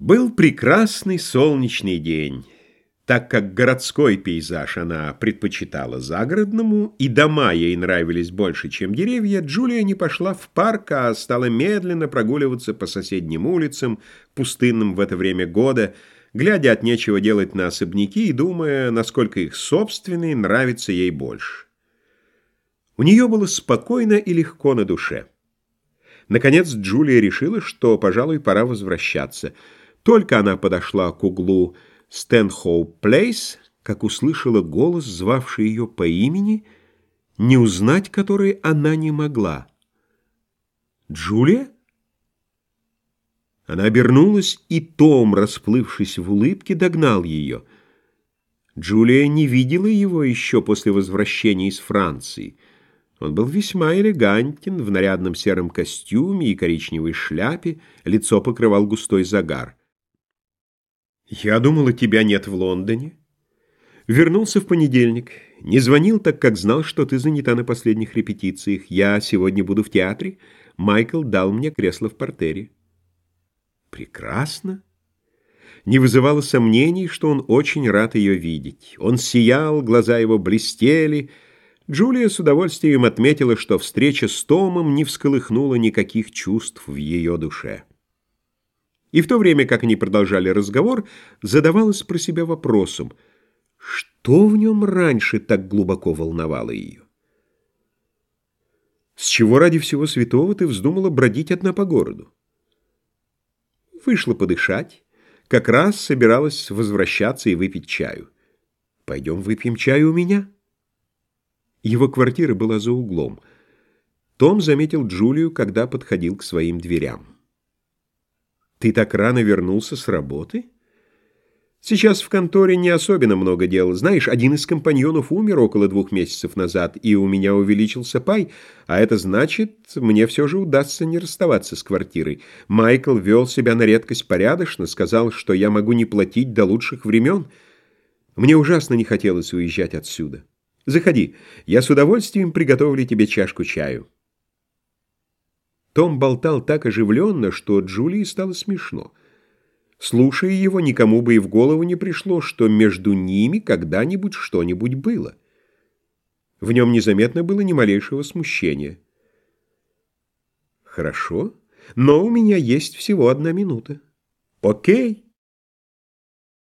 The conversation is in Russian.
Был прекрасный солнечный день. Так как городской пейзаж она предпочитала загородному, и дома ей нравились больше, чем деревья, Джулия не пошла в парк, а стала медленно прогуливаться по соседним улицам, пустынным в это время года, глядя от нечего делать на особняки и думая, насколько их собственные нравятся ей больше. У нее было спокойно и легко на душе. Наконец Джулия решила, что, пожалуй, пора возвращаться — только она подошла к углу Стэнхоуп-Плейс, как услышала голос, звавший ее по имени, не узнать который она не могла. «Джулия?» Она обернулась, и Том, расплывшись в улыбке, догнал ее. Джулия не видела его еще после возвращения из Франции. Он был весьма элегантен, в нарядном сером костюме и коричневой шляпе, лицо покрывал густой загар. «Я думала, тебя нет в Лондоне. Вернулся в понедельник. Не звонил, так как знал, что ты занята на последних репетициях. Я сегодня буду в театре. Майкл дал мне кресло в портере». «Прекрасно». Не вызывало сомнений, что он очень рад ее видеть. Он сиял, глаза его блестели. Джулия с удовольствием отметила, что встреча с Томом не всколыхнула никаких чувств в ее душе. И в то время, как они продолжали разговор, задавалась про себя вопросом, что в нем раньше так глубоко волновало ее? С чего ради всего святого ты вздумала бродить одна по городу? Вышла подышать, как раз собиралась возвращаться и выпить чаю. Пойдем выпьем чаю у меня? Его квартира была за углом. Том заметил Джулию, когда подходил к своим дверям. Ты так рано вернулся с работы? Сейчас в конторе не особенно много дел. Знаешь, один из компаньонов умер около двух месяцев назад, и у меня увеличился пай, а это значит, мне все же удастся не расставаться с квартирой. Майкл вел себя на редкость порядочно, сказал, что я могу не платить до лучших времен. Мне ужасно не хотелось уезжать отсюда. Заходи, я с удовольствием приготовлю тебе чашку чаю. Том болтал так оживленно, что Джулии стало смешно. Слушая его, никому бы и в голову не пришло, что между ними когда-нибудь что-нибудь было. В нем незаметно было ни малейшего смущения. «Хорошо, но у меня есть всего одна минута». «Окей».